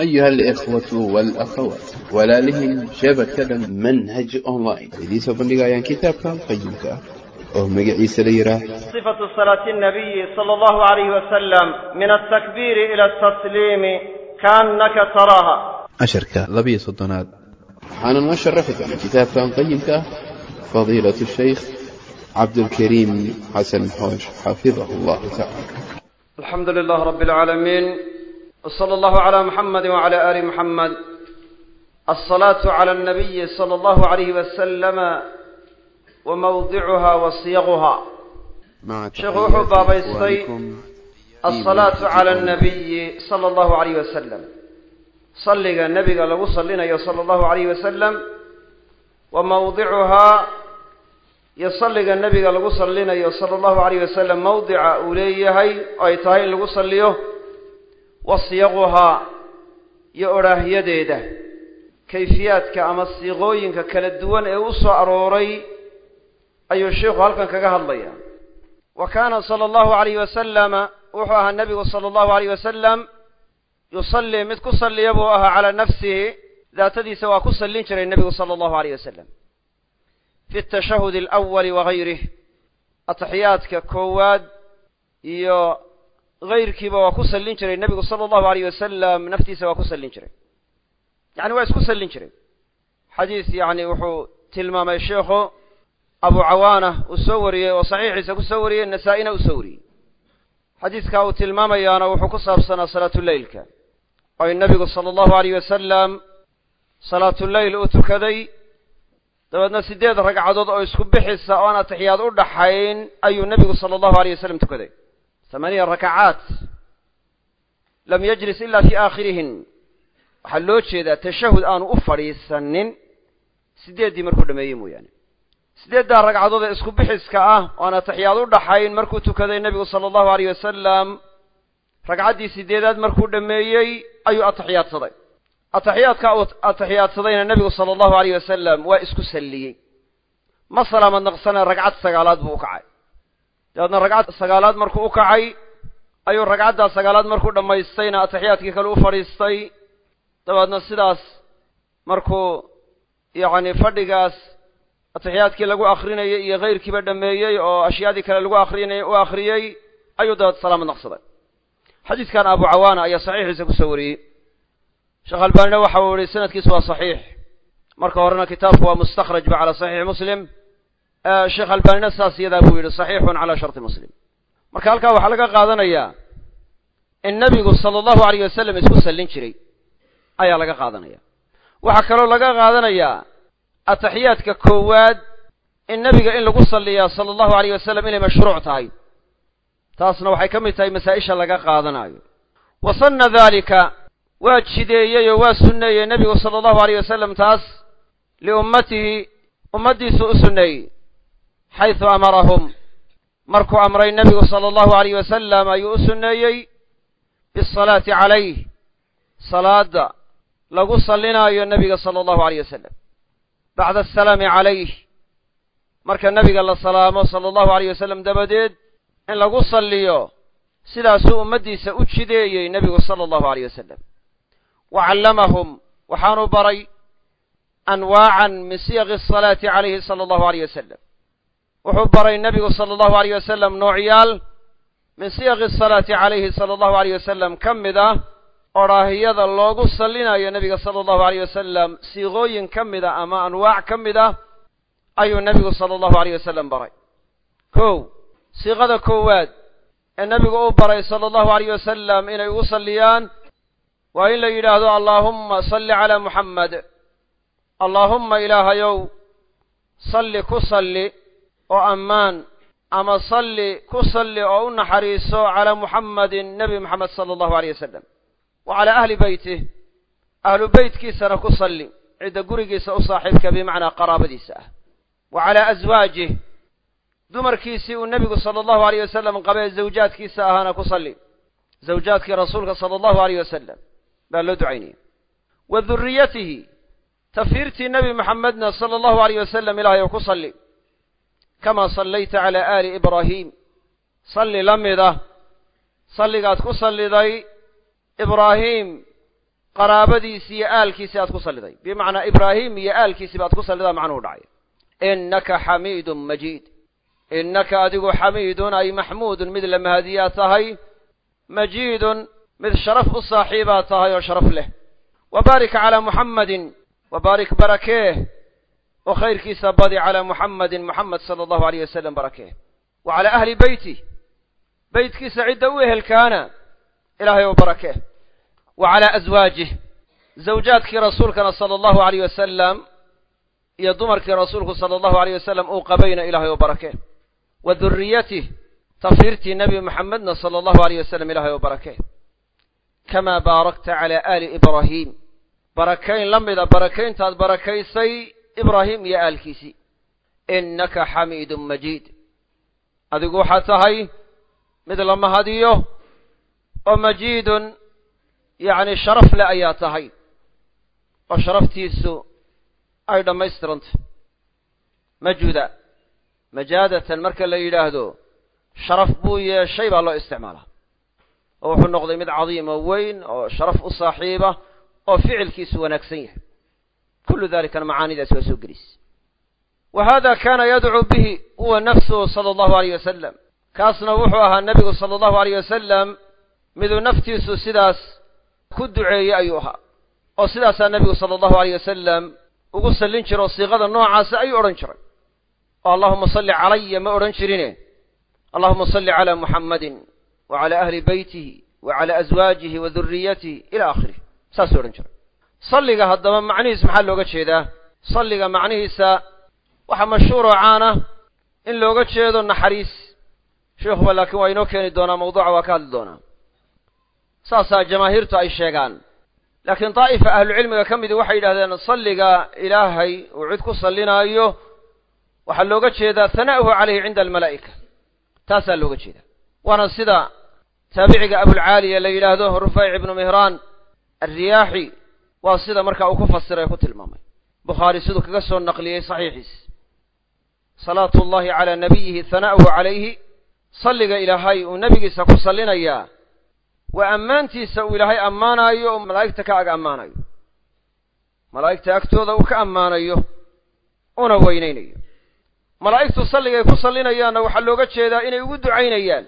أيها الإخوة والأخوات walaalihii shabakada manhaj online idiin soo bandhigayaan kitaabka qayimka oo magaciisa la yidhaah صفة صلاة النبي صلى الله عليه وسلم من التكبير إلى التسليم كأنك تراها casharka labiyo soddonaad waxaana noo sharaxi doona kitaabkan qayimka ah fadiilatu shaykh cabdulkariim xasan xoosh xafidahu allahu tacala الحمد لله رب العالمين وصلى الله على محمد وعلى آل محمد الصلاة على النبي صلى الله عليه وسلم وموضعها وصيغها مع شيخ وحو بابا يستي إخوانكم الصلاة على النبي صلى الله عليه وسلم صلق النبي لو صلينا صلى الله عليه وسلم وموضعها يصلق النبي لو صلينا صلى الله عليه وسلم موضع أوليه أي تهين لو صليه wa siyaquhaa iyo odhaahyadeeda kayfiyaadka ama siiqooyinka kala duwan ee u soo arooray ayuu sheikhu halkan kaga hadlaya wa kaana sala allahu alayhi wasalama wuxuu ahaa nebigu sala allahu alayh wasalam yusallii mid ku salliya buu ahaa calaa nafsihi daatadiisa waa ku sallin jiray nebigu sala allahu alayh wasalam fi atashahud alawali wa gayrih ataxiyaadka koowaad iyo gayrkiiba waa ku sallin jiray nebigu sala allahu alayh wasalam naftiisa waa ku sallin jiray yani waa isku sallin jiray xadiis yani wuxuu tilmaamay sheikhu abu cawaana uu soo wariyey oo saxiixiisa ku soo wariyey nasaa-ina uu soo wariyey xadiiskaa uu tilmaamayaana wuxuu ku saabsanaa salaatuleylka oo in nabigu sala allahu alayh wasalam salaatuleyl uu tukaday dabeedna siddeed ragcadood oo isku bixisa oo aan atixiyaad u dhaxayn ayuu nebigu sala allahu alayh wasalam tukaday thamaniya rakacaat lam yajlis ila fi aakhirihin waxaa loo jeedaa tashahud aanu u fadhiisanin siddeeddii markuu dhameeyey mooyaane siddeeddaa ragcadood ee isku bixiska ah oo aan atixiyaad u dhaxayn markuu tukaday nebigu sala allahu alayh wasalam ragcaddii siddeedaad markuu dhameeyey ayuu atixiyaadsaday atixiyaadka uu atixiyaadsadayna nebigu sala allahu alayh wasalam waa isku salliyey ma salaamad naqsane ragcad sagaalaad buu u kacay dabeedna ragcad sagaalaad markuu u kacay ayuu ragcaddaa sagaalaad markuu dhammaystayna atixiyaadkii kale u fadhiistay. Dabeedna sidaas markuu yacni fadhigaas atixiyaadkii lagu akrinayay iyo kayrkiiba dhameeyey oo ashyaadii kale lagu akrinay u akhriyey ayuu dabeed salaamad naqsaday. Xadiiskan abu cawaana ayaa saxiixiisa ku soo wariyey. Sheekh albaanina waxa uu yihi sanadkiisu waa saxiix. Marka horena kitaabku waa mustakhraj ba calaa saxiixi muslim sheekh albaanina saas iyadaa buu yidhi saxiixun calaa sharti muslim. Marka halkaa waxaa laga qaadanayaa in nebigu sala allahu alayh wasalam isku sallin jiray ayaa laga qaadanaya. Waxaa kaloo laga qaadanayaa ataxiyaadka koowaad in nebiga in lagu salliyaa sala allahu alayh wasalam inay mashruuc tahay. Taasna waxay ka mid tahay masaa-isha laga qaadanayo wa sanna daalika waa jideeyey oo waa sunneeyey nebigu sala allahu alayh wasalam taas liummatihi ummaddiisu u sunneeyey xaysu amarahum. Markuu amray nebigu sala allahu alayh wasalam ayuu u sunneeyey bisalaati calayh salaada lagu sallinaayo nebiga sala allahu alayh wasalam bacda asalaami calayh marka nebiga la salaamo sala allahu alayh wasalam dabadeed in lagu salliyo sidaasuu ummaddiisa u jideeyey nebigu sala allahu alayh wasalam wa callamahum waxaanu baray anwaacan min siyaqi asalaati calayhi sala allahu alayh wasalam wuxuu baray nebigu sala allahu alayh wasalam noocyaal min siyaqi asalaati calayhi sala allahu alayh wasalam ka mid ah odhaahiyada loogu sallinayo nebiga sala allahu alayh wasalam siiqooyin ka mid a ama anwaac ka mid ah ayuu nebigu sala allahu alayh wasalam baray. Kow siiqada koowaad ee nebigu u baray sala allahu alayh wasalam inay ugu salliyaan waa in la yidhaahdo allaahumma salli calaa muxammed allaahumma ilaahayow salli ku salli oo ammaan ama salli ku salli oo u naxariiso calaa muxammadin nebi moxamed sala allahu alayh wasalam wa calaa ahli beytih ahlu beytkiisana ku salli cidda gurigiisa u saaxiibka bimacnaa qaraabadiisa ah. Wa calaa aswaajih dumarkiisii uu nebigu sala allahu alayh wasalam qabee zawjaadkiisa ahaana ku salli. Zawjaadkii rasuulka sala allahu alayh wasalam baa loo ducaynaya wa duriyatihi tafiirtii nebi moxamedna sala allahu alayh wasalam ilahay ou ku salli kamaa sallayta calaa aali ibraahiim salli la mid ah salligaad ku salliday ibraahiim qaraabadiisi iyo aalkiisi aad ku salliday bimacnaa ibraahim iyo aalkiisiba aad ku sallidaa macnuhu dhacay innaka xamiidun majiid innaka adigu xamiidun ay maxmuudun mid la mahadiyaa tahay majiidun mid sharaf u saaxiibaa tahay oo sharaf leh wa baarik calaa muxammadin wa baarik barakeeh oo khayrkiisa badi calaa muxammadin muxamed sala allahu aleyh wasalam barakeeh wa calaa ahli beyti beytkiisa cidda u ehelkaana ilaahay oo barakee wa calaa aswaajih zawjaadkii rasuulkana sala allahu aleyh wasalam iyo dumarkii rasuulku sala allahu aleyh wasalam uu qabayna ilahay oo barakee wa duriyatih tafiirtii nebi maxamedna sala allahu aleyh wasalam ilahay oo barakee kamaa baarakta calaa aali ibraahiim barakayn la mida barakayntaad barakaysay ibraahim iyo aalkiisii innaka xamiidun majiid. Adigu waxaad tahay mid la mahadiyo oo majiidun yacni sharaf leh ayaa tahay oo sharaftiisu ay dhammaystirantay majuda majaadatan marka la yidhaahdo sharaf buu yeeshay baa loo isticmaalaa. Oo wuxuu noqday mid cadiim oo weyn oo sharaf u saaxiiba oo ficilkiisu wanaagsan yahay kullu dalikana macaanidaasi waa soo gelisay wa hada kana yadcuu bihi huwa nafsuhu sala allahu aleyh wasalam kaasna wuxuu ahaa nebigu sala allahu aleyh wasalam miduu naftiisu sidaas ku duceeyey ayuu ahaa oo sidaasaa nebigu sala allahu aleyh wasalam ugu sallin jira oo siiqada noocaasa ayuu odhan jiray oo allahuma salli calaya ma odhan jirine allahuma salli calaa muxammadin wa calaa ahli beytihi wa calaa aswaajihi wa duriyatihi ila aakhirih saasuu odhan jiray salliga haddaba macnihiis maxaa looga jeedaa? Salliga macnihiisa waxaa mashhuuroo caana in looga jeedo naxariis. Sheikhuba laakiin waa inoo keeni doonaa mawduuca waa ka hadli doonaa. Saasaa jamaahiirtu ay sheegaan. Laakiin daa'ifa ahlucilmiga ka midi waxay yidhahdeen salliga ilaahay uu cid ku sallinaayo waxaa looga jeedaa hanaa'uhu calayhi cinda almalaa'ika. Taasaa looga jeedaa. Waana sida taabiciga abulcaaliya la yidhaahdo rufayc ibnu mihraan alriyaaxi waa sida markaa uu ku fasiray ku tilmaamay. Bukhaari siduu kaga soo naqliyey saxiixiis salaatu ullahi calaa nabiyihi hanaa'uhu calayhi salliga ilaahay uu nebigiisa ku sallinayaa waa ammaantiisa uu ilaahay ammaanaayo oo malaa'igta ka ag ammaanayo. Malaa'igta agtooda uu ka ammaanayo una weynaynayo. Malaa'igtu salligay ku sallinayaanna waxaa looga jeedaa inay ugu ducaynayaan.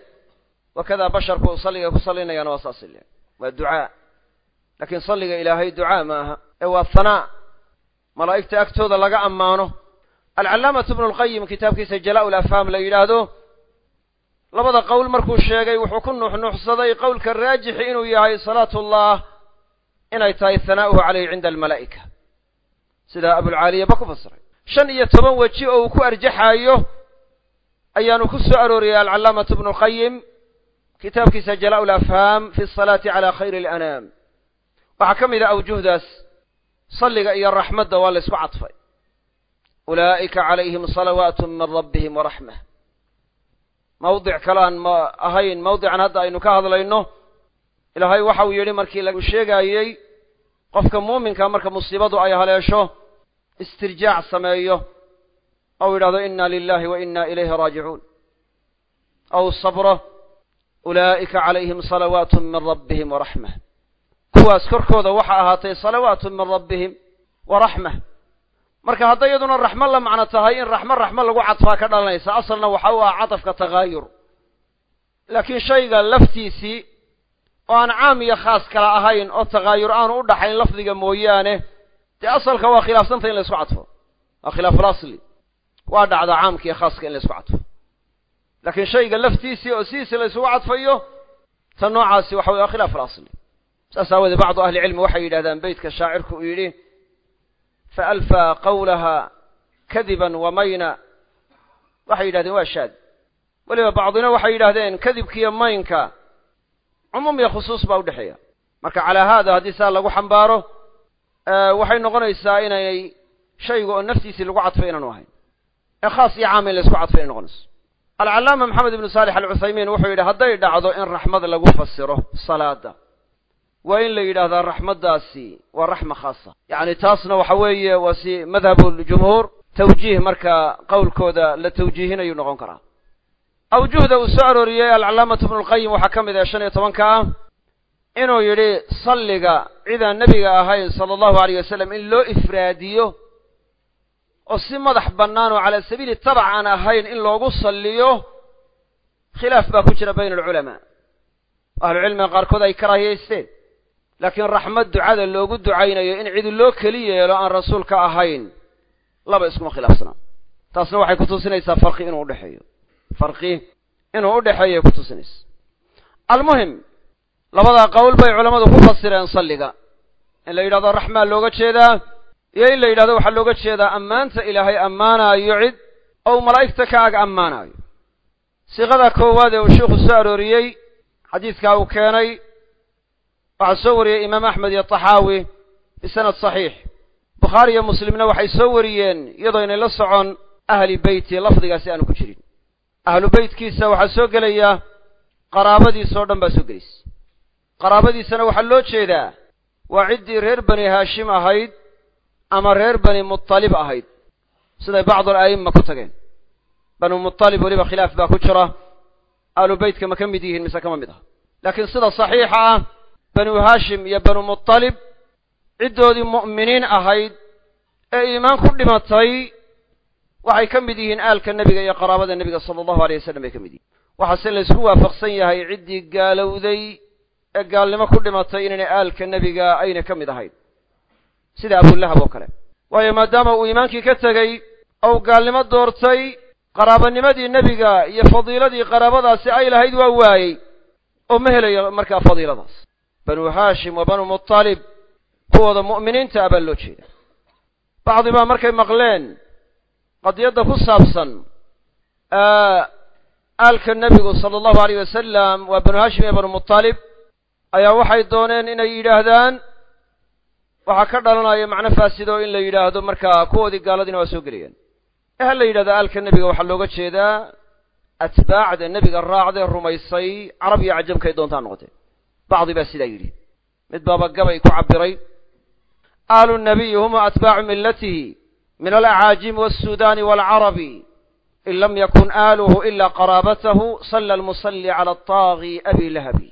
Wakadaa basharku salligay ku sallinayaana waa saas ile waa ducaa laakiin salliga ilaahay ducaa ma aha. Ee waa hanaa malaa'igta agtooda laga ammaano. Alcallaamatu ibnu lqayim kitaabkiisa jalaa ul afhaam la yidhaahdo labada qowl markuu sheegay wuxuu ku nuuxnuuxsaday qowlka raajixi inuu yahay salaatullah inay tahay hanaa'uhu calayhi cinda almalaa'ika. Sidaa abulcaaliyaba ku fasiray. Shan iyo toban weji oo uu ku arjaxaayo ayaanu ku soo arooriyey alcallaamatu ibnu lqayim kitaabkiisa jalaa ul afhaam fi asalaati calaa khayri alanaam waxaa ka mid a awjuhdaas salliga iyo raxmadda waa la ysku cadfay. Ulaa'ika calayhim salawaatu min rabbihim waraxmah mawdic kale aan ma ahayn mawdican hadda aynu ka hadlayno ilaahay waxa uu yidhi markii lagu sheegaayey qofka muuminka marka musiibadu ay haleesho istirjaac sameeyo. Ou yidhahdo inna lilahi wa inna ilayhi raajicuun. Aw sabro ulaa'ika calayhim salawaatu min rabbihim waraxmah kuwaas korkooda waxa ahaatay salawaatu min rabbihim waraxmah marka hadday iyaduna raxmo la macno tahay in raxmo raxmo lagu cadfaa ka dhalanaysa asalna waxa u ah cadafka takaayur laakiin shayga laftiisii oo aan caam iyo khaas kala ahayn oo takaayur aanu u dhaxayn lafdiga mooyaane dee asalka waa khilaafsantay in la isku cadfo. Waa khilaaful asli. Waa dhacdaa caamka iyo khaaska in la isku cadfo. Laakiin shayga laftiisii oo sidiisi la isugu cadfayo ta noocaasi waxa wey waa khilaaf alasli saas aawoodee bacdu ahli cilmi waxay yidhahdaan beytka shaacirku uu yidhi faalfaa qawlaha kadiban wa mayna. Waxay yidhahdeen waa shaad. Weliba bacdina waxay yidhahdeen kadibkiiyo maynka cumuum iyo khusuus baa udhexeeya marka calaa haada haddii saa lagu xambaaro waxay noqonaysaa inaynay shaygu oo naftiisii lagu cadfay inaanu ahayn. Ee khaas iyo caam in la isku cadfay inay noqonayso. Alcallaama maxamed ibnu saalix alcuthaymiin wuxuu yidhi hadday dhacdo in raxmad lagu fasiro salaada waa in la yidhaahdaa raxmaddaasi waa raxma khaasa. Yacni taasna waxa weeye waa si madhabuljumhuur tawjiih marka qowlkooda la tawjiihinayu noqon karaa. Awjuhda uu soo arooriyey alcallaamatu ibnu lqayim waxaa ka mid ah shan iyo tobanka ah. Inuu yidhi salliga cidaan nebiga ahayn sala allahu alayh wasalam in loo ifraadiyo oo si madax bannaan oo calaa sabiili tabac aan ahayn in loogu salliyo khilaaf baa ku jira bayna alculamaa ahlucilmiga qaarkood ay karaahiyaysteen laakiin raxmad ducada loogu ducaynayo in cidi loo keli yeelo aan rasuulka ahayn laba iskuma khilaafsanaa taasna waxay kutusinaysaa farqi inuu udhexeeyo farqi inuu udhexeeyo ay kutusinaysa almuhim labadaa qowl bay culammadu ku fasireen salliga. In la yidhahdo raxmaa looga jeedaa iyo in la yidhahdo waxaa looga jeedaa ammaanta ilaahay ammaanaayo cid ou malaa'igta ka ag ammaanaayo. Siiqada koowaad ee uu sheikhu soo arooriyey xadiidkaa uu keenay waxaa soo wariyey imaam axmed iyo taxaawi bisanad saxiix. Bukhaari iyo muslimna waxay soo wariyeen iyadoo inay la socon ahli beyti lafdigaasi aanu ku jirin. Ahlu beytkiisa waxaa soo gelaya qaraabadiisa oo dhan baa soo gelaysa qaraabadiisana waxaa loo jeedaa waa ciddii reer bani haashim ahayd ama reer bani mutalib ahayd? Siday bacdu ala'imma ku tageen. Banu mutalib weliba khilaaf baa ku jira. Ahlu beytka ma ka mid yihiin mise kama mid aha laakiin sida saxiixa ah banu haashim iyo banu mutalib ciddoodii mu'miniin ahayd ee iimaan ku dhimatay waxay ka mid yihiin aalka nebiga iyo qaraabada nebiga sala allahu alay wasalam bay ka mid yihiin. Waxaase laysku waafaqsan yahay ciddii gaalowday ee gaalnimo ku dhimatay inaynay aalka nebiga ayna ka mid ahayn sida abulahab oo kale. Waayo maadaama uu iimaankii ka tegey ou gaalnimo doortay qaraabanimadii nebiga iyo fadiiladii qaraabadaasi ay lahayd waa waayey oo ma helayo markaa fadiiladaas banu haashim wa banu mutalib kuwooda mu'miniinta ah baa loo jeeda bacdi baa markay maqleen qadiyadda ku saabsan aalka nebigu sala allahu alayh wasalam waa banu haashim iyo banu mutalib ayaa waxay dooneen inay yidhaahdaan waxaa ka dhalanaya macno faasido in la yidhaahdo markaa kuwoodii gaaladiina waa soo gelayaan ee ha la yidhahdo aalka nebiga waxaa looga jeedaa atbaacda nebiga raacdee rumaysay carab iyo cajamkay doontaa noqotee bacdi baa sidaa yidhi mid baaba gabay ku cabbiray aalu nabiyi hum atbaacu millatihi min alacaajimi walsuudaani waalcarabi in lam yakun aaluhu ila qaraabatahu salla almusalli cala ataagi abi lahabi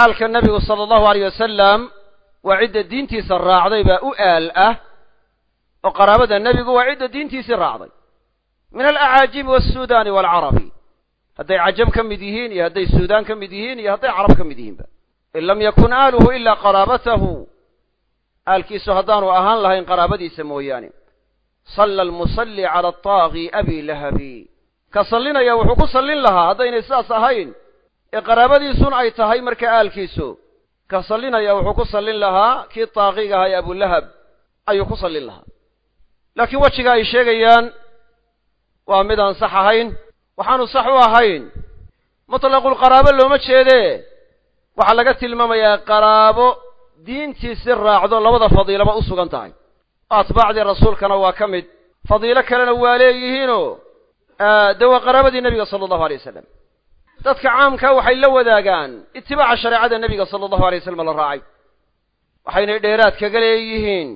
aalka nebigu sala allahu alayh wasalam waa cidda diintiisa raacday baa u aal ah oo qaraabada nebigu waa cidda diintiisii raacday min alacaajimi walsuudaani waalcarabi hadday cajam ka mid yihiin iyo hadday suudaan ka mid yihiin in lam yakun aaluhu ilaa qaraabatahu aalkiisu haddaanu ahaan lahayn qaraabadiisa mooyaane salla almusalli cala ataagi abi lahabi ka sallinaya wuxuu ku sallin lahaa haddaynay sidaas ahayn ee qaraabadiisun ay tahay marka aalkiisu ka sallinaya wuxuu ku sallin lahaa kii taaqiga ahaa ee abulahab ayuu ku sallin lahaa laakiin wejiga ay sheegayaan waa mid aan sax ahayn waxaanu sax u ahayn mutlaqulqaraabo looma jeedee waxaa laga tilmaamayaa qaraabo diintiisi raacdo labada fadiilaba u sugan tahay. Atbaacdii rasuulkana waa ka mid. Fadiilo kalena waa leeyihiinoo dee waa qaraabadii nebiga sala allahu alay wasalam dadka caamkaa waxay la wadaagaan itibaaca shareecada nebiga sala allahu alay wasalam la raacay. Waxaynay dheeraad kaga leeyihiin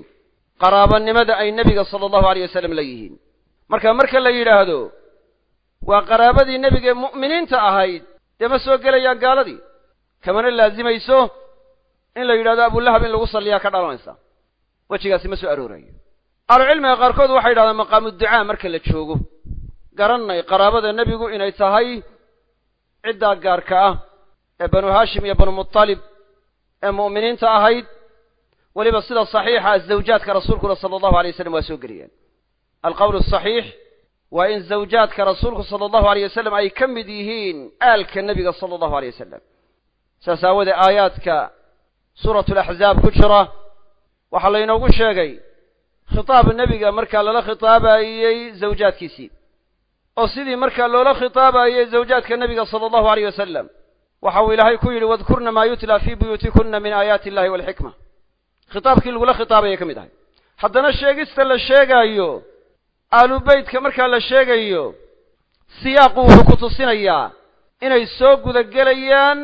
qaraabanimada ay nebiga sala allahu aleyh wasalam la yihiin. Marka marka la yidhaahdo waa qaraabadii nebigae mu'miniinta ahayd dee ma soo gelayaan gaaladii kamana laazimayso in la yidhahdo abulahab in lagu salliyaa ka dhalanaysa. Wejigaasi ma soo aroorayo ahlucilmiga qaarkood waxay yidhahdaan maqaamu ducaa marka la joogo. Garannay qaraabada nebigu inay tahay ciddaa gaarka ah ee banu haashim iyo banu mutalib ee mu'miniinta ahayd. Weliba sida saxiixa zawjaadka rasuulkuna sala allahu alay wasalam waa soo geliyaan alqowl asaxiix waa in zawjaadka rasuulku sala allahu aleyh wasalam ay ka mid yihiin aalka nebiga sala allahu aleyh wasalam saas aawoodee aayaadka suuratu laxzaab ku jira waxaa laynoogu sheegay khitaab nebiga markaa lala khitaabayey zawjaadkiisii. oo sidii markaa loola khitaabayey zawjaadka nebiga sala allahu aleyh wasalam waxa uu ilaahay ku yidhi wadkurna maa yutla fii buyuutikunna min aayaati illahi walxikma khitaabkii lagula khitaabaya ka mid ahay. haddana sheegista la sheegaayo aalubeytka markaa la sheegayo siyaaqu wuxuu ku tusinayaa inay soo gudagelayaan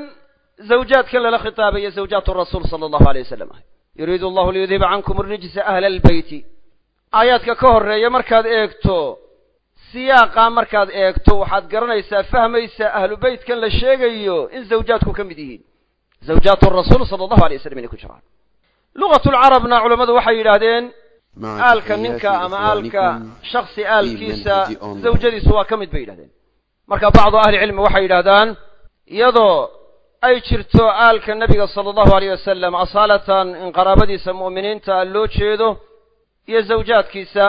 zawjaadkan lala khitaabayo zawjaatu rasuul sala allahu alay wasalam ah yuriidu allahu liyudhiba cankum arijsa ahla albeyti aayaadka ka horreeya markaad eegto siyaaqaa markaad eegto waxaad garanaysaa fahmaysaa ahlu beytkan la sheegayo in zawjaadku ka mid yihiin zawjaat rasuul sala allahu alay waslam inay ku jiraan luqatu lcarabna culammadu waxay yidhaahdeen aalka ninka ama aalka shaksi aalkiisa zawjadiisu waa ka mid bay yidhahdeen marka bacdu ahli cilmi waxay yidhahdaan iyadoo ay jirto aalka nebiga sala allahu aleyh wasalam asaalatan in qaraabadiisa mu'miniinta loo jeedo iyo zawjaadkiisa.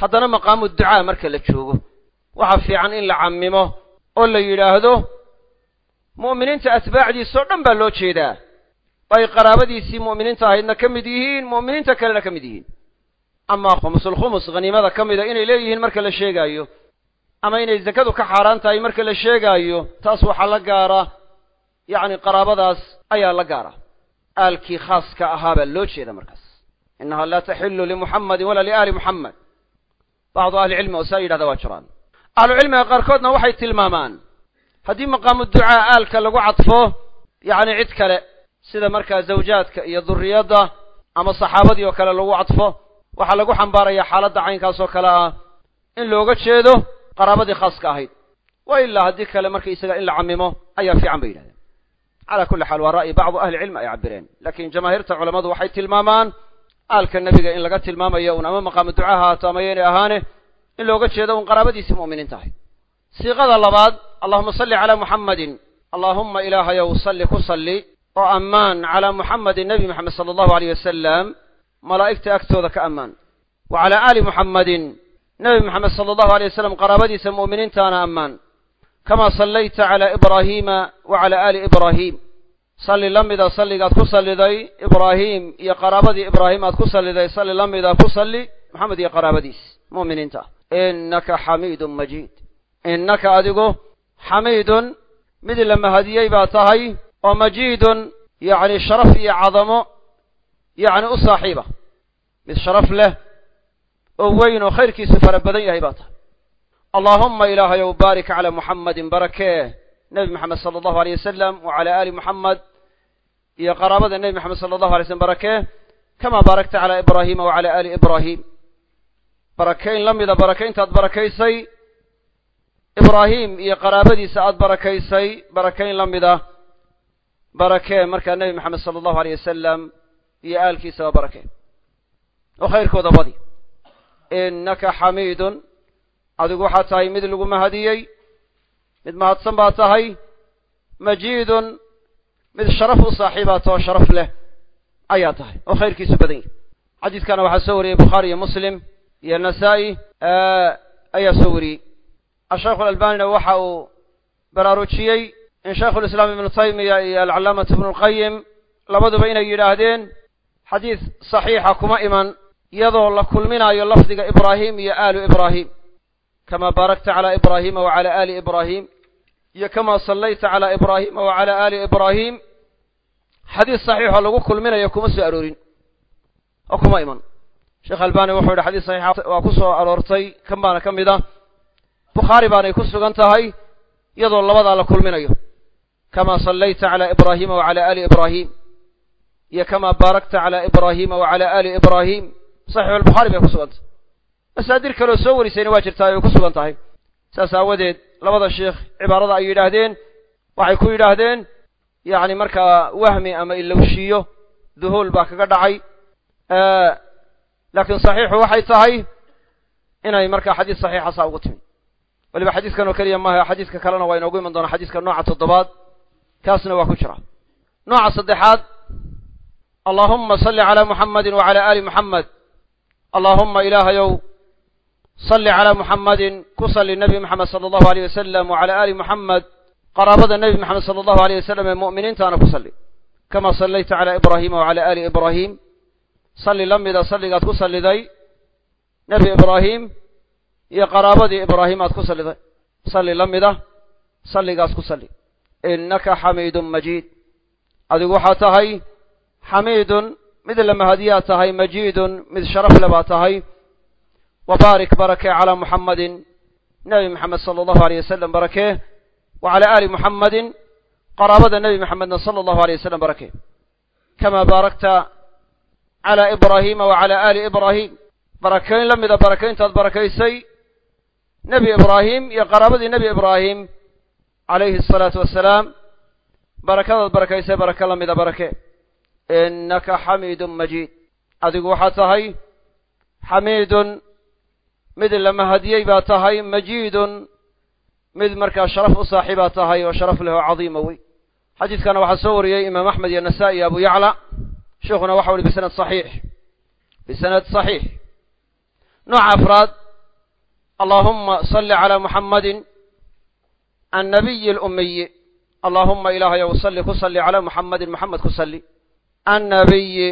Haddana maqaamu ducaa marka la joogo. Waxaa fiican in la cammimo oo la yidhaahdo mu'miniinta atbaacdiisao dhan baa loo jeedaa. Ay qaraabadiisii mu'miniinta ahaydna ka mid yihiin mu'miniinta kalena ka mid yihiin. Amaa khumusulkhumus haniimada ka mida inay leeyihiin marka la sheegaayo ama inay zakadu ka xaaraan tahay marka la sheegaayo taas waxaa la gaara yacni qaraabadaas ayaa la gaara. Aalkii khaaska ahaa baa loo jeeda markaas. Innaha laa taxillu limuxammadin walaa liaali muxammed bacdu ahlicilmi oo saa yidhahda waa jiraan. Ahlucilmiga qaarkoodna waxay tilmaamaan haddii maqaamu ducaa aalka lagu cadfo yacni cid kale sida markaa zawjaadka iyo duriyadda ama saxaabadii oo kale lagu cadfo waxaa lagu xambaarayaa xaaladda caynkaas oo kale ah in looga jeedo qaraabadii khaaska ahayd. Wa ilaa haddii kale marka isaga in la cammimo ayaa fiican bay yidhahdeen calaa kulli xaal waa ra'yi bacdu ahli cilmi ay cabireen laakiin jamaahiirta culammadu waxay tilmaamaan aalka nebiga in laga tilmaamayo un ama maqaamu ducaa haato ama yaynay ahaane in looga jeedo un qaraabadiisii mu'miniinta ahayd siiqada labaad allahuma salli calaa muxammadin allaahumma ilaahayow salli ku salli oo ammaan calaa muxammadin nebi moxamed sala allahu aleyh wasalam malaa'igta agtooda ka ammaan. Wa calaa aali muxammadin nebi moxamed sala allahu alay wasalam qaraabadiisa mu'miniintaana ammaan kamaa sallayta calaa ibraahiima wa calaa aali ibraahiim salli la mida salligaad ku salliday ibraahiim iyo qaraabadii ibraahim aad ku salliday salli la mida ku salli moxamed iyo qaraabadiis mu'miniinta innaka xamiidun majiid innaka adigu xamiidun mid la mahadiyey baa tahay oo majiidun yacni sharaf iyo cadamo yacni u saaxiiba mid sharaf allaahumma ilaahayow baarik calaa muxammadin barakee nebi moxamed sala allahu aleyh wasalam wa calaa aali muxamed iyo qaraabada nebi moxamed sala allahu alay slm barakee kamaa baarakta calaa ibraahiima wa calaa aali ibraahiim barakeyn la mida barakayntaad barakaysay. Ibraahim iyo qaraabadiisa aada barakaysay. Barakeyn la mida. Barakee markaa nebi moxamed sala allahu aleyh wasalam iyo aalkiisaba barakee oo khayrkooda badi xamiidun adigu waxaa tahay mid lagu mahadiyey mid mahadsan baa tahay majiidun mid sharaf u saaxiibaa too sharaf leh ayaa tahay oo khayrkiisu badan yahy xadiidkana waxaa soo wariyey bukhaari iyo muslim iyo nasaa-i ayaa soo wariyey. Ashaykhu alalbanina waxa uu baraarujiyey in shaykhulislaam ibnu taymiya iyo alcalaamatu ibnu lqayim labaduba inay yidhaahdeen xadiis saxiixa kuma iman iyadoo la kulminaayo lafdiga ibraahim iyo aalu ibraahim baarakta calaa ibraahiima wa calaa aali ibraahim iyo kamaa sallayta calaa ibraahiima wa aali ibraahim xadiis saxiixoo lagu kulminayo kuma soo aroorin oo kuma iman sheekh albani wuxuu yidhi xadiis saxiixa waa ku soo aroortay kan baana ka mid a bukhaari baanay ku sugan tahay iyadoo labadaa la kulminayo kamaa sallayta calaa ibraahiima wa calaa aali ibraahim iyo kamaa baarakta calaa ibraahiima wa calaa aali ibraahim saxiixu albukhaari bay ku sugan masaadir kaleoo soo warisayna waa jirtaa ay ku sugan tahay. Saas aawadeed labada sheikh cibaarada ay yidhaahdeen waxay ku yidhaahdeen yacni markaa wahmi ama ilowshiyo duhuul baa kaga dhacay. Laakiin saxiixu waxay tahay inay markaa xadiis saxiixa saa ugu timi. Waliba xadiiskan oo keliya maaha xadiiska kalena waa inoogu iman doonaa xadiiska nooca toddobaad kaasna waa ku jira. Nooca saddexaad allaahumma salli calaa muxammadin wa calaa aali muxammed allaahumma ilaahayow salli calaa muxammadin ku salli nebi moxamed sala allahu aleyh wasalam wa calaa aali muxamed qaraabada nebi moxamed sala allahu aleyh wasalam ee mu'miniintaana ku salli kamaa sallayta calaa ibraahiima wa aali ibraahim salli la mida salligaad ku salliday nebi ibraahim iyo qaraabadii ibraahim aad ku salliday salli la mida salligaas ku salli innaka xamiidun majiid adigu waxaa tahay xamiidun mid la mahadiyaa tahay majiidun mid sharaf le baa tahay baarik barakee calaa muxammadin nebi moxamed sala allahu aleyh wasalam barakee wa calaa aali muxammadin qaraabada nebi moxamedna sala allahu aleyh wasalam barakee kamaa baarakta calaa ibraahiima wa calaa aali ibraahim barakeyn la mida barakeyntaad barakaysay nebi ibraahim iyo qaraabadii nebi ibraahim calayhi asalaatu wassalaam barakadaad barakaysay baraka la mida barake innaka xamiidun majiid adigu waxaad tahay xamiidun mid la mahadiyey baa tahay majiidun mid markaa sharaf u saaxiibaa tahay oo sharaf leh oo cadiima wey. Xadiidkana waxaa soo wariyey imaam axmed iyo nasaa-i iyo abu yacla. Sheikhuna waxa uhi bisanad saxiix. Bisanad saxiix. Nooca afraad. Allahuma salli calaa muxammadin annabiyi alumiyi allahuma ilaahay ow salli ku salli calaa muxammadin muxamed ku salli. Annabiyi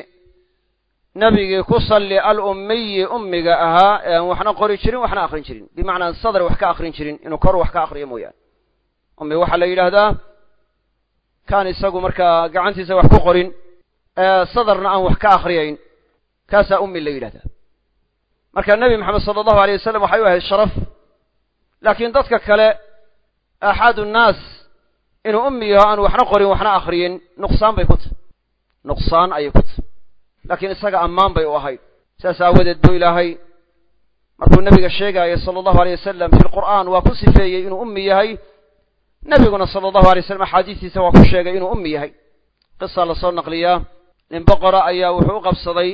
nebigii ku salli alummiyi ummiga ahaa ee aan waxna qori jirin waxna akrin jirin. Bimacnaa sadr wax ka akrin jirin inuu kor wax ka akriyo mooyaane. Ummi waxaa la yidhaahdaa kaan isagu markaa gacantiisa wax ku qorin sadarna aan wax ka akriyayn kaasaa ummi la yidhahdaa marka nebi maxamed sala allahu alay wasalam waxay u ahayd sharaf. Laakiin dadka kale axaadu nnaas inuu ummi yaho aan waxna qorin waxna akriyin nuqsaan bay ku tahy nuqsaan ayay ku tahy laakiin isaga ammaan bay u ahayd. Saas aawadeed buu ilaahay markuu nebiga sheegaayay sala allahu alay wasalam fi lqur'aan waa ku sifeeyey inuu ummi yahay. Nebiguna sala allahu alay waslam axaadiistiisa waa ku sheegay inuu ummi yahay. Qisa la soo naqliyaa. Nin boqora ayaa wuxuu u qabsaday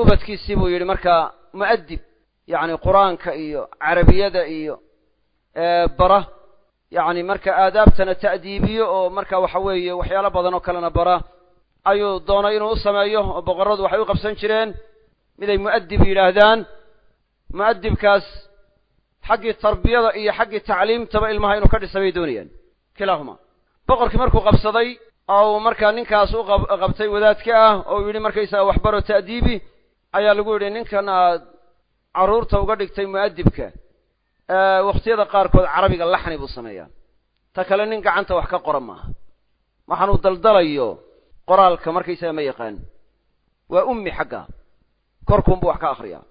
ubadkiisii buu yidhi markaa mu'adib yacni qur'aanka iyo carabiyada iyo bara yacni marka aadaabtana ta'diibiyo oo marka waxa weeye waxyaalo badan oo kalena bara ayuu doonay inuu u sameeyo oo boqorradu waxay u qabsan jireen. Miday mu'adib yidhaahdaan. Mu'adibkaas xaggii tarbiyada iyo xaggii tacliimtaba ilmaha inuu ka dhisa bay doonayaan kilaahuma. Boqorkii markuu qabsaday oo markaa ninkaas u qabtay wadaadka ah oo uu yidhi markaysaga waxbaro ta'diibi ayaa lagu yidhi ninkan aad carruurta uga dhigtay mu'adibka wakhtiyada qaarkood carabiga laxni buu sameeyaa. Ta kale nin gacanta wax ka qoran maaha. Waxaanuu daldalayo qoraalka markaysaga ma yaqaan. Waa ummi xagga. Korkuunbuu wax ka akriyaa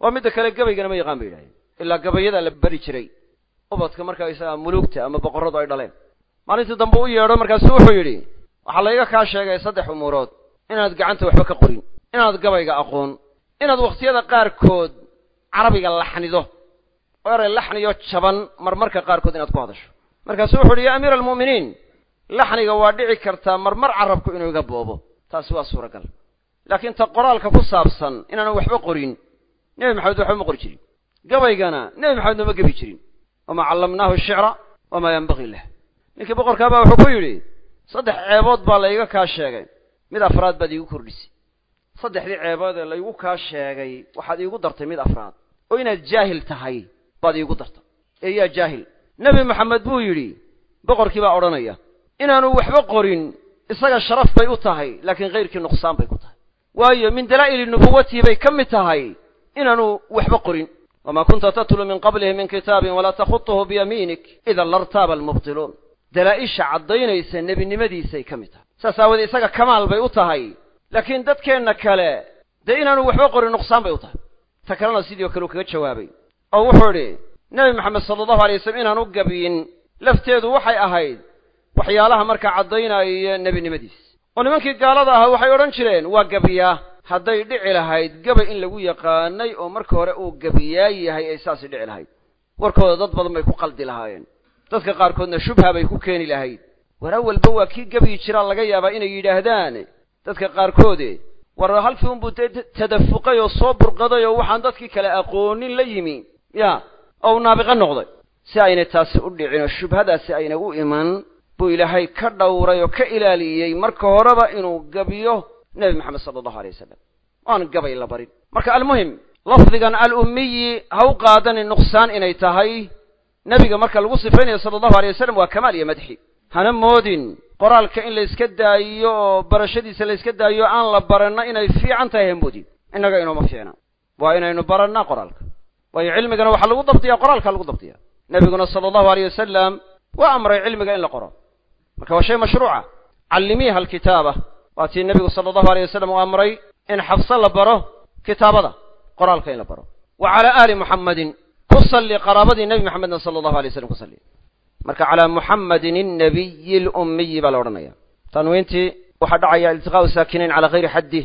waa midda kale gabaygana ma yaqaan ba yidhahdeen. Ilaa gabayada la beri jiray. Ubadka markaysaga mulugta ama boqorradu ay dhaleen. Maalintii dambe u yeedho markaasu wuxuu yidhi waxaa layga kaa sheegay saddex umuurood inaad gacanta waxba ka qorin. Inaad gabayga aqoon. Inaad wakhtiyada qaarkood carabiga laxnido. Oo eray laxniyo jaban marmarka qaarkood inaad ku hadasho. Markaasuu wuxu uhi ya amiira almu'miniin laxniga waa dhici kartaa marmar carabku inuu iga boobo. Taasi waa suuragal. Laakiin ta qoraalka ku saabsan inaanan waxba qorin nebi maxamed waxba ma qori jirin. Gabaygana nebi maxamed nooma gebi jirin. Wamaa callamnaahu shicra wamaa yanbagii lah ninkii boqorkaabaa wuxuu ku yidhi saddex ceebood baa layga kaa sheegay. Mid afraad baad iigu kordhisay. Saddexdii ceebood ee laygu kaa sheegay waxaad iigu dartay mid afraad. Oo inaad jaahil tahay baad iigu dartay. Ee yaa jaahil. Nebi maxamed buu yidhi boqorkii baa odhanaya inaanu waxba qorin isaga sharaf bay u tahay laakiin kayrkii nuqsaan bay ku tahay. Waayo min dalaa'ili nubuwatii bay ka mid tahay inaanu waxba qorin. Wamaa kunta tatlu min qablihi min kitaabin walaa takhutuhu biyamiinik idan lartaaba almubtiluun. Dalaa'isha caddaynaysa nebinimadiisay ka mid tahay. Saas aawadee isaga kamaal bay u tahay. Laakiin dadkeenna kale dee inaanu waxba qorin nuqsaan bay u tahay. Ta kalena sidii o kale uu kaga jawaabay. Oo wuxuu idhi nebi maxamed sala allahu alay wasalam inaan u gabiyin lafteedu waxay ahayd waxyaalaha markaa caddaynaya nebinimadiis. oo nimankii gaalada ahaa waxay odhan jireen waa gabiyaa hadday dhici lahayd gabay in lagu yaqaanay oo marka hore uu gabiyaa yahay ay saasi dhici lahayd. Warkooda dad badan bay ku qaldi lahaayeen. Dadka qaarkoodna shubha bay ku keeni lahayd. War awalba waa kii gebyi jiraa laga yaabaa inay yidhaahdaan dadka qaarkoode war halkii unbuu dee tadafuqay oo soo burqaday oo waxaan dadkii kale aqoonin la yimi. Ya oo u naabiqa noqday. Si aynay taasi u dhicin oo shubhadaasi ayna u iman buu ilaahay ka dhowray oo ka ilaaliyey marka horeba inuu gabiyo nebi maxamed sala allahu alay wasalam oan gabay la barin. Marka almuhim lafdigan alummiyi ha u qaadanin nuqsaan inay tahay. Nebiga marka lagu sifaynayo sala allahu alay wasalam waa kamaal iyo madxi. Hana moodin qoraalka in layska daayiyo oo barashadiisa layska daayiyo aan la baranna inay fiican tahay ha moodin innaga inooma fiicna. Waa inaynu barannaa qoraalka. Waayo cilmigana waxaa lagu dabdiyaa qoraalkaa lagu dabdiyaa nebiguna sala allahu aleyh wasalam waa amray cilmiga in la qoro marka waa shay mashruuca. Callimiiha alkitaaba waa tii nebigu sala allahu aleyh wasalam uu amray in xafso la baro kitaabada qoraalka in la baro. Wa calaa aali muxammadin ku salli qaraabadii nebi maxamedna sala allahu alay waslam ku salli. Marka calaa muxammadin innabiyi lummiyi baa la odhanaya. Tanwiintii waxaa dhacaya iltiqaa'u saakinayn calaa hayri xaddi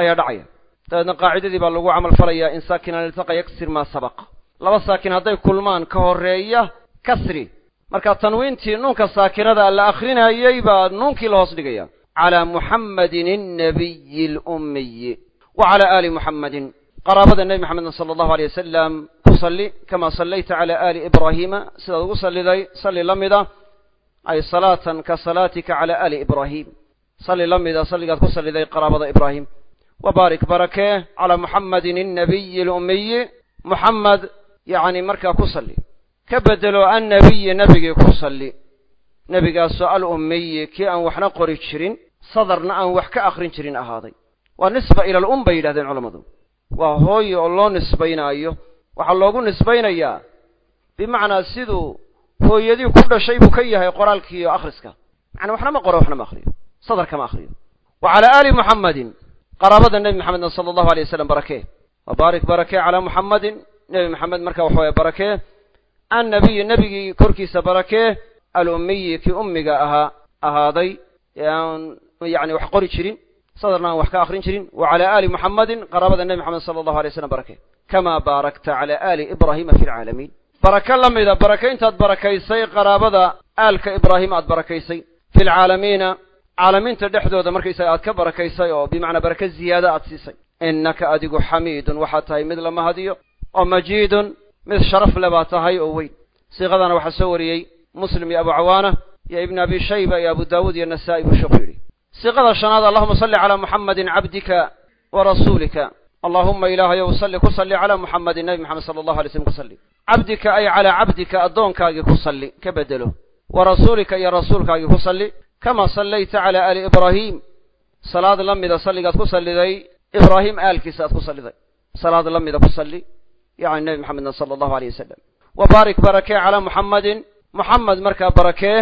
ayaa dhacaya. Dabeedna qaacidadii baa lagu camal falayaa in saakinan iltaqa yaksir maa sabaq. Laba saakin hadday kulmaan ka horreeya kasri marka tanwiintii nuunka saakirada la akrinayey baa nuunkii la hoos dhigaya. Calaa muxammadin annabiyi alummiyi wa calaa aali muxammadin qaraabada nebi maxamedna sala allahu aleyh wasalam ku salli kamaa sallayta calaa aali ibraahiima sidaad ugu salliday salli la mida ay salaatan ka salaatika calaa aali ibraahim. Salli la mida salligaad ku salliday qaraabada ibraahim. Wa baarik barakee calaa muxammadin annabiyi alummiyi muxamed yacni markaa ku salli ka bedelo annabiyi nebigii ku salli. Nebigaasoo alummiyi kii aan waxna qori jirin sadarna aan wax ka akrin jirin ahaaday. Waa nisba ila alum bay yidhahdeen culammadu waa hooye oo loo nisbaynaayo. Waxaa loogu nisbaynayaa bimacnaa siduu hooyadii ku dhashay buu ka yahay qoraalkiiyo akhriska. Macnaa waxna ma qoro waxna ma akhriyo. Sadar kama akhriyo. Wa calaa aali muxammadin qaraabada nebi maxamedna sala allahu alay wasalam barakee. Wa baarik barakee calaa muxammadin nebi maxamed marka waxa waya barakee annabiyi nebigii korkiisa barakee alummiyi kii ummiga ahaa ahaaday ee aan yacni wax qori jirin sadarna aan wax ka akrin jirin wa calaa aali muxammadin qaraabada nebi maxamed sala allahu alay waslam barakee kamaa baarakta calaa aali ibraahiima fi lcaalamiin barake la mida barake intaad barakaysay qaraabada aalka ibraahim aad barakaysay. Fi lcaalamiina caalamiinta dhexdooda markaysaga aad ka barakaysay oo bimacnaa barake ziyaada aad siisay. Innaka adigu xamiidun waxaad tahay mid la mahadiyo oo majiidun mid sharaf le baa tahay oo weyn. Siiqadana waxaa soo wariyey muslim iyo abu cawaana iyo ibn abi shayba iyo abu daawuud iyo nasa'i buu sheekhu yidhi siiqada shanaad allahuma salli calaa muxammadin cabdika wa rasuulika. Allahuma ilaahayow salli ku salli calaa muxammadin nebi maxamed sala allahu alay slm ku salli. Cabdika ay calaa cabdika addoonkaagii ku salli ka bedelo. Wa rasuulika iyo rasuulkaagii ku salli. Kamaa sallayta calaa aali ibraahiim salaad la mida salligaad ku salliday ibraahim aalkiisa aad ku salliday. Salaad la mida ku salli yacni nebi maxamedna sala allahu aleyh wasalam wa baarik barakee calaa muxammadin muxamed markaa barakee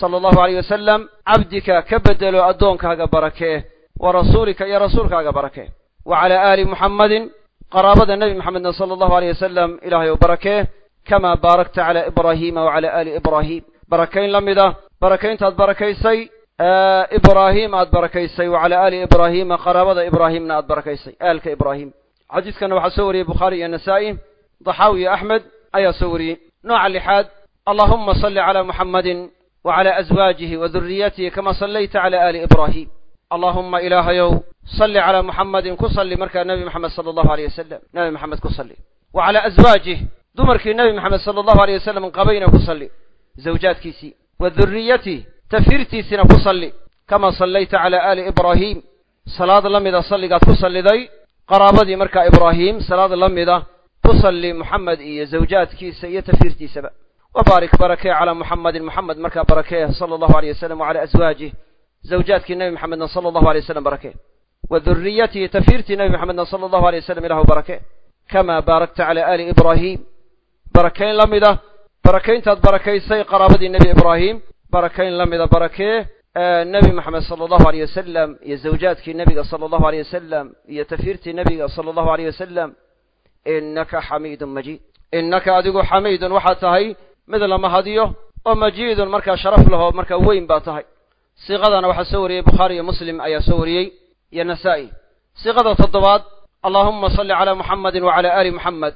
sala allahu aleyh wasalam cabdika ka bedelo addoonkaaga barakee wa rasuulika iyo rasuulkaaga barakee wa calaa aali muxammadin qaraabada nebi maxamedna sala allahu aleyh wasalam ilaahay ou barakee kamaa baarakta calaa ibraahiima wa calaa aali ibraahiim barakayn la mida. Barakayntaad barakaysay ibraahim aad barakaysay. Wa calaa aali ibraahiima qaraabada ibraahimna aad barakaysay. Aalka ibraahim xadiiskana waxaa soo wariyey bukhaari iyo nasaa'i daxaawi iyo axmed ayaa soo wariyey. Nooca lixaad allahuma salli calaa muxammadin wa calaa aswaajihi wa duriyatihi kama sallayta calaa aali ibraahim. Allahuma ilaahayow salli calaa muxammadin ku salli markaa nebi maxamed sala allahu aleyh wasalam nebi maxamed ku salli. Wa calaa aswaajih dumarkii nebi maxamed sala allahu aleyh wasalam qabayna ku salli. Zawjaadkiisii. Wa duriyatih tafirtiisina ku salli. Kamaa sallayta calaa aali ibraahim. Salaad la mida salligaad ku salliday qaraabadii markaa ibraahim salaad la mida ku salli muxamed iyo zawjaadkiisa iyo tafirtiisaba wa baarik barakee calaa muxammadin muxamed markaa barakee sala allahu aleyh wasalam wacalaa aswaajih zawjaadkii nebi maxamedna sala allahu alay wasalam barakee wa duriyatihi tafirtii nebi maxamedna sala allahu alay wasalam ilahu barakee kamaa baarakta calaa aali ibraahim. Barakayn la mida barakayntaad barakaysay qaraabadii nebi ibraahim. Barakayn la mida barakee nebi maxamed sala allahu aleyh wasalam iyo zawjaadkii nebiga sala allahu aleyh wasalam iyo tafirtii nebiga sala allahu aleyh wasalam innaka xamiidun majiid innaka adigu xamiidun waxaad tahay mid la mahadiyo oo majiidun markaa sharaf lahoo markaa weyn baa tahay siiqadana waxaa soo wariyey bukhaari iyo muslim ayaa soo wariyey iyo nasaa'i siiqada toddobaad allahuma salli calaa muxammadin wa calaa aali muxammed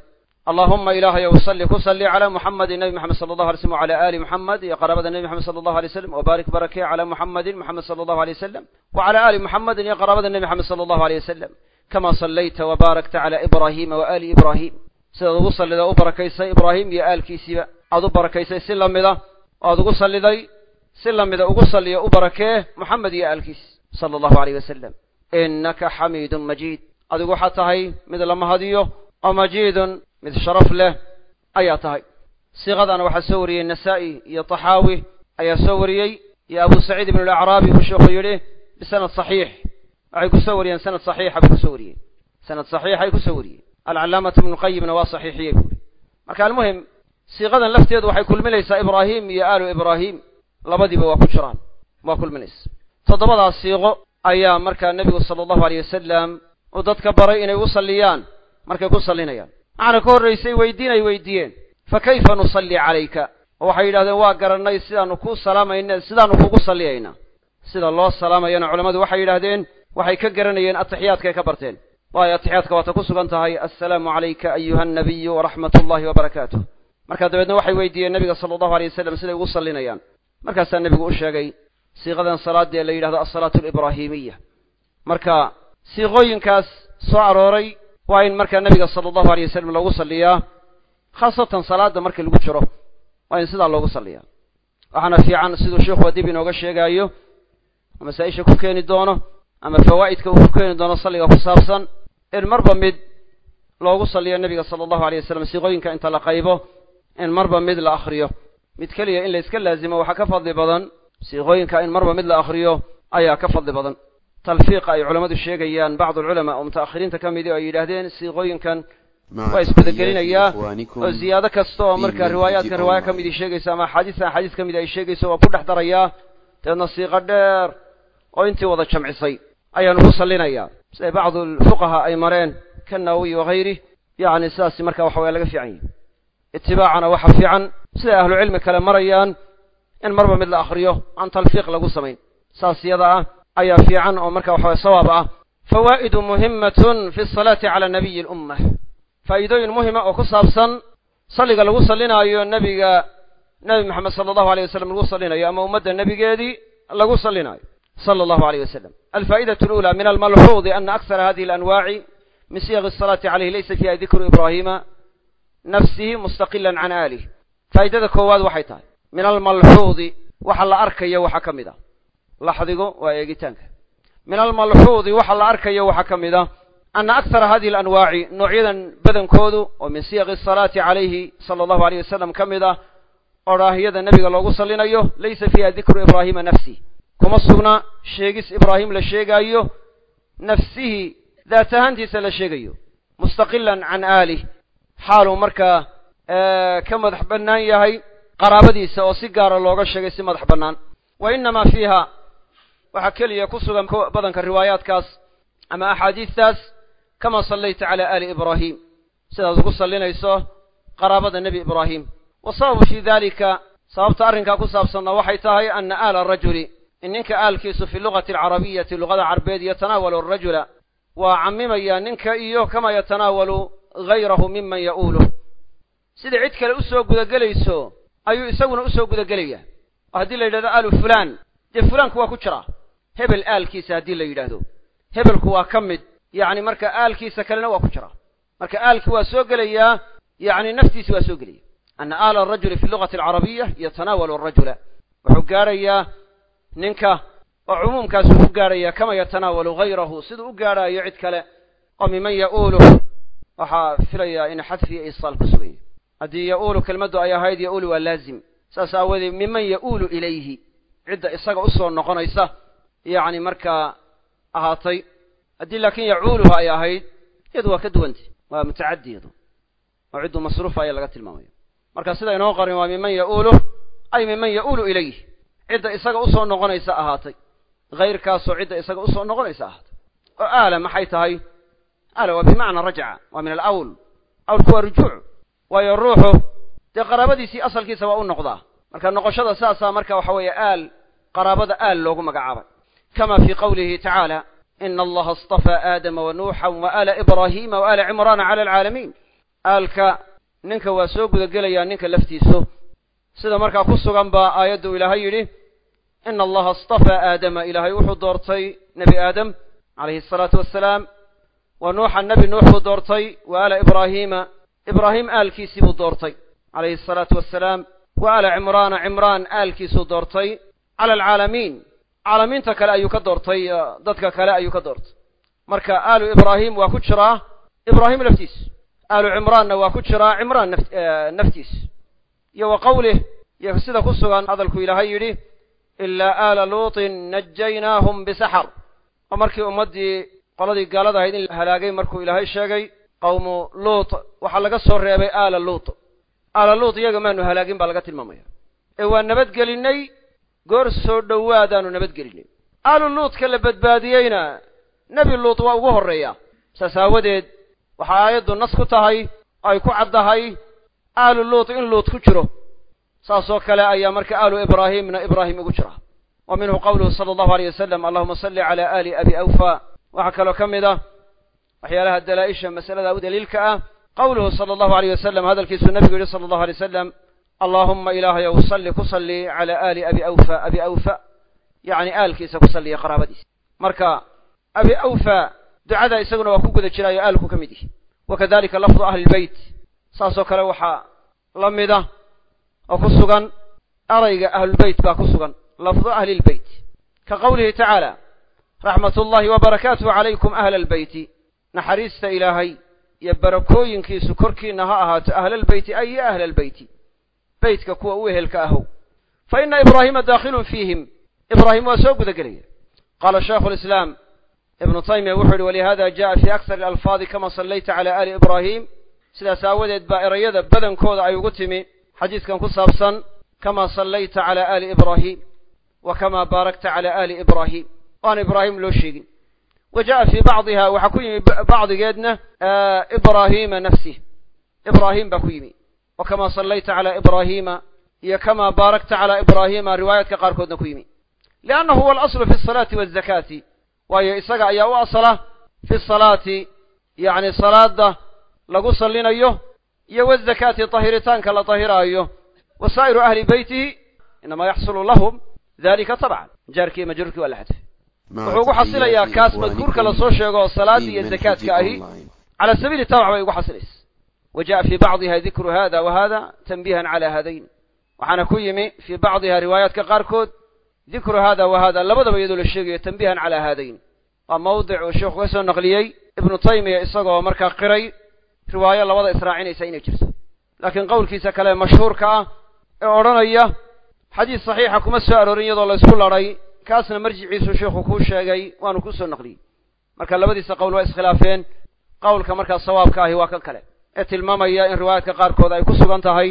allahuma ilaahayow salli ku salli calaa muxammadin nebi maxamed sala allahu alay slm wacalaa aali muxamed iyo qaraabada nebi maxamed sala allahu alay slam wabaarik barakee calaa muxammadin muxamed sala allahu alay wasalam wa calaa aali muxamedin iyo qaraabada nebi maxamed sala allahu aleyh wasalam kamaa sallayta wa baarakta calaa ibraahiima wa aali ibraahim sidaad ugu sallida u barakaysay ibraahim iyo aalkiisiiba. Aad u barakaysay si la mida oo aad ugu salliday si la mida ugu salliyo u barakee moxamed iyo aalkiis sala allahu aleyh wasalam innaka xamiidun majiid. Adigu waxaad tahay mid la mahadiyo oo majiidun mid sharaf leh ayaa tahay. Siiqadana waxaa soo wariyey nasaa'i iyo taxaawi ayaa soo wariyey iyo abu saciid ibn alacraabi uu sheekhu yidhi bisanad saxiix. Waxay ku soo wariyeen sanad saxiixa bay ku soo wariyeen sanad saxiixay ku soo wariyeen. Alcalaamatu ibnu qayimna waa saxiixiyey buuri marka almuhim siiqadan lafteedu waxay kulminaysaa ibraahim iyo aalu ibraahim. Labadiiba waa ku jiraan waa kulminaysa toddobadaas siiqo ayaa markaa nebigu sala allahu aleyh wasalam uu dadka baray inay u salliyaan markay ku sallinayaan macna ka horraysay weydiin ay weydiiyeen fa kayfa nusalli calayka? Oo waxay yidhahdeen waa garannay sidaanu kuu salaamayna sidaanu kugu salliyaynaa sida loo salaamayana culammadu waxay yidhahdeen waxay ka garanayeen atixiyaadkay ka barteen. Waayo atixiyaadka waata ku sugan tahay. Assalaamu calayka ayuha annabiyu waraxmat ullahi wabarakaatuh markaa dabeedna waxay weydiiyeen nebiga sala allahu alay wasalam siday ugu sallinayaan. Markaasaa nebigu u sheegay siiqadan salaadda ee la yidhahdo alsalaatu alibraahimiya marka siiqooyinkaas soo arooray waa in markaa nebiga sala allahu alay wasalam loogu salliyaa khaasatan salaadda marka lagu jiro waa in sidaa loogu salliyaa waxaana fiican siduu sheikhu dib inooga sheegaayo masaa-isha ku keeni doono ama fawaa'idka uu ku keeni doono salliga ku saabsan in marba mid loogu salliyo nebiga sala allahu alay wasalam siiqooyinka inta la qaybo in marba mid la akhriyo. Mid keliya in la iska laazimo waxaa ka fadli badan siiqooyinka in marba mid la akhriyo ayaa ka fadli badan talfiiqa ay culammadu sheegayaan. Bacdu alculamaa oo muta'akhiriinta ka midi oo ay yidhaahdeen siiqooyinkan waa isgudagelinayaa oo ziyaado kasta oo marka riwaayaadka riwaayo ka midii sheegaysa ama axaadiista axaadiis ka midi ay sheegayso waa ku dhex darayaa dabeedna siiqo dheer oo intii wada jamcisay ayaanu ku sallinayaa siday bacdu alfuqaha ay mareen ka naawiy wahayrih yacni sidaasi marka waxa waya laga fiican yahi itibaacana waxa fiican siday ahlucilmi kale marayaan in marba mid la akhriyo aan talfiiq lagu samayn. Saas yada ah ayaa fiican oo marka waxa waya sawaab ah. Fawaa'idu muhimatun fi asalaati cala nabiyi alummah faa'iidooyin muhima oo ku saabsan salliga lagu sallinaayo nebiga nebi moxamed sala allahu alay wasalam lagu sallinayo ama ummadda nebigeedii lagu sallinaayo sala allahu alayh wasalam alfaa'idatu alula min almalxuudi ana aksara hadihi alanwaaci min siyaqi asalaati calayhi laysa fiiha dikru ibraahima nafsihi mustaqilan can aalih faa'idada koowaad waxay tahay. Min almalxuudi waxa la arkayo waxaa ka mid ah laxdigu waa eegitaanka. Min almalxuudi waxa la arkayo waxaa ka mid ah ana aksara hadihi alanwaaci noocyadan badankoodu oo min siyaqi asalaati calayhi sala allahu aleyh wasalam ka mid ah odhaahiyada nebiga loogu sallinayo laysa fiiha dikru ibraahima nafsih kuma sugna sheegis ibraahim la sheegaayo nafsihi daat ahaantiisa la sheegayo. Mustaqilan can aalih. Xaaluu markaa ka madax bannaan yahay qaraabadiisa oo si gaara looga sheegay si madax bannaan waxaa keliya ku sugan badanka riwaayaadkaas ama axaadiistaas kama sallayta cala aali ibraahim. Sidaad ugu sallinayso qaraabada nebi ibraahim. Wa sababu fii dalika sababta arrinkaa ku saabsanna waxay tahay ana aala arajuli in ninka aalkiisu fi lugati alcarabiyati luqada carbeed yatanaawalu arajula waa cammimayaa ninka iyo kama yatanaawalu hayrahu miman ya'uuluh sida cid kale u soo gudagelayso ayuu isaguna u soo gudagelayaa oo haddii la yidhahdo aalu fulaan. Dee fulaanku waa ku jiraa hebel aalkiisa haddii la yidhaahdo. Hebelku waa ka mid yacni marka aalkiisa kalena waa ku jiraa marka aalki waa soo gelayaa yacni naftiisi waa soo gelaya. Ana aala arajuli fi lugati alcarabiya yatanaawalu arajula wuxuu gaadhayaa ninka oo cumuumkaasuu u gaadhayaa kama yatanaawalu hayrahu siduu u gaadhaayo cid kale. Oo miman ya'uuluh waxaa filayaa in xadfi iyo isaal ku sugaya haddii ya'uulu kelmaddu ay ahayd ya'uulu waa laazim. Saas aawadeed miman ya'uulu ilayhi cidda isaga u soo noqonaysa yacni markaa ahaatay haddii laakiin yacuuluha ay ahayd iyadu waa ka duwantay waa mutacaddi iyadu oo cidduu masruufa ayaa laga tilmaamaya. Marka sida inoo qarin waa miman ya'uuluh ay miman ya'uulu ilayh cidda isaga u soo noqonaysa ahaatay hayrkaasoo cidda isaga u soo noqonaysa ahaatay. Oo aala maxay tahay? Aala waa bimacna rajaca waa min alawl. Awlku waa rujuuc waayo ruuxu dee qaraabadiisii asalkiisa waa u noqdaa. Marka noqoshada saasaa marka waxa weeye aal qaraabada aal loogu magacaabay tacaala ina allaha astafaa aadama wa nuuxan wa aala ibraahiima wa aala cimraana cala alcaalamiin aalka ninka waa soo gudagelayaa ninka laftiisu sida markaa ku sugan baa aayaddu ilaahay yidhi ina allaha astafaa aadama ilaahay wuxuu doortay nebi aadam calayhi asalaatu wassalaam wa nuuxan nebi nuux buu doortay wa aala ibraahiima ibraahim aalkiisii buu doortay calayhi asalaatu wassalaam wa aala cimraana cimraan aalkiisuu doortay cala alcaalamiin caalamiinta kale ayuu ka doortay dadka kale ayuu ka doortay. Marka aalu ibraahim waa ku jiraa ibraahim laftiis aalu cimraanna waa ku jiraa cimraan naf naftiis. Iyo wa qawlih iyo sida ku sugan hadalku ilaahay yidhi ilaa aala luutin najaynaahum bisaxar. Oo markii ummaddii qoladii gaalada ahayd in la halaagay markuu ilaahay sheegay qawmu luut waxaa laga soo reebay aala luut. Aala luut iyaga maanu halaagin baa laga tilmaamaya. Ee waa nabadgelinnay goor soo dhowaadaanu nabadgelinay aalu luutka la badbaadiyeyna nebi luut waa ugu horreeya. Saas aawadeed waxaa aayaddu nas ku tahay oo ay ku caddahay aalu luut in luut ku jiro. Saasoo kale ayaa marka aalu ibraahimna ibraahim ugu jira. Wa minhu qawluhu sala allahu aleyh wasalam allahuma salli cala aali abi awfa. Waxaa kaloo ka mid ah waxyaalaha dalaa'isha masalada u daliilka ah qowluhu sala allahu aleyh wasalam hadalkiisuu nebigu yihi sala allahu alay wasalam allaahumma ilaahayow salli ku salli calaa aali abi awfa. Abi awfa yacni aalkiisa ku salliya qaraabadiisa marka abi awfa ducada isaguna waa ku guda jiraayo aalku ka mid yihi wa kadalika lafdu ahli lbeyt saasoo kale waxaa la mida oo ku sugan erayga ahlulbeyt baa ku sugan. Lafdu ahli lbeyt ka qowlihi tacaala raxmat ullahi wa barakaatuhu calaykum ahla albeyti naxariista ilaahay iyo barakooyinkiisu korkiinna ha ahaato ahlalbeyti ay yo ahla albeyti beytka kuwa u ehelka ahow. Fa ina ibraahima daakhilun fiihim. Ibraahim waa soo guda gelaya qaala shaikhu lislaam ibnu taymiya wuxuu yihi walihada jaءa fi aksar alfaadi kama sallayta cala ali ibraahim. Sidaas aawadeed baa erayada badankooda ay ugu timi xadiidkan ku saabsan kama sallayta cala ali ibraahim wa kama baarakta cala ali ibraahim. O ibraahim loo sheegin. Wa jaءa fii bacdiha waxaa ku yimi bacdigeedna ibraahima nafsih. Ibraahim baa ku yimi kama sallayta cala ibraahima iyo kama baarakta cala ibraahima riwaayaadka qaarkoodna ku yimi. liannahu huwa alaslu fi asalaati waazakaati waayo isaga ayaa u asala fi salaati yacni salaada lagu sallinayo iyo wazakaati tahiritaanka la tahiraayo wa saa'iru ahli beytihi inama yaxsulu lahum dalika tabcan jaarkii iyo majruurkii waa la xadfay wuxuu ugu xasilayaa kaas madkuurka la soo sheego oo salaadii iyo zakaadka ahi cala sabiili tabac bay ugu xasilaysa fii bacdiha dikru hada wa hada tanbihan cala hadayn waxaana ku yimi fii bacdiha riwaayaadka qaarkood dikru hada wa hada labadaba iyadoo la sheegayo tanbihan cala haadayn waa mawdic uu sheikhu ka soo naqliyey ibnu taymiya isagoo markaa qiray riwaayo labada israacinaysa inay jirto laakiin qowlkiisa kale mashhuurka ah ee odhanaya xadiis saxiixa kuma soo aroorin iyadoo la isku ladhay kaasna marjiciisu sheikhu kuu sheegay waanu ku soo naqliyey marka labadiisa qowl waa iskhilaafeen qowlka markaa sawaabka ahi waa kan kale ee tilmaamaya in riwaayaadka qaarkood ay ku sugan tahay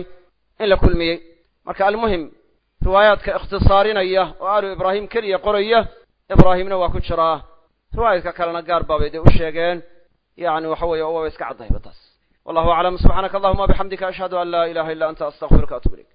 in la kulmiyey. Marka almuhim riwaayaadka ikhtisaarinaya oo aalu ibraahim keliya qoraya ibraahimna waa ku jiraa riwaayadka kalena gaar baabay dee u sheegeen. Yani waxa weeye waaba iska caddahayba taas. Wallahu aclam. Subxaanaka allahuma bixamdika ashhadu an laa ilaha illa anta astaqfiruka atub ilayk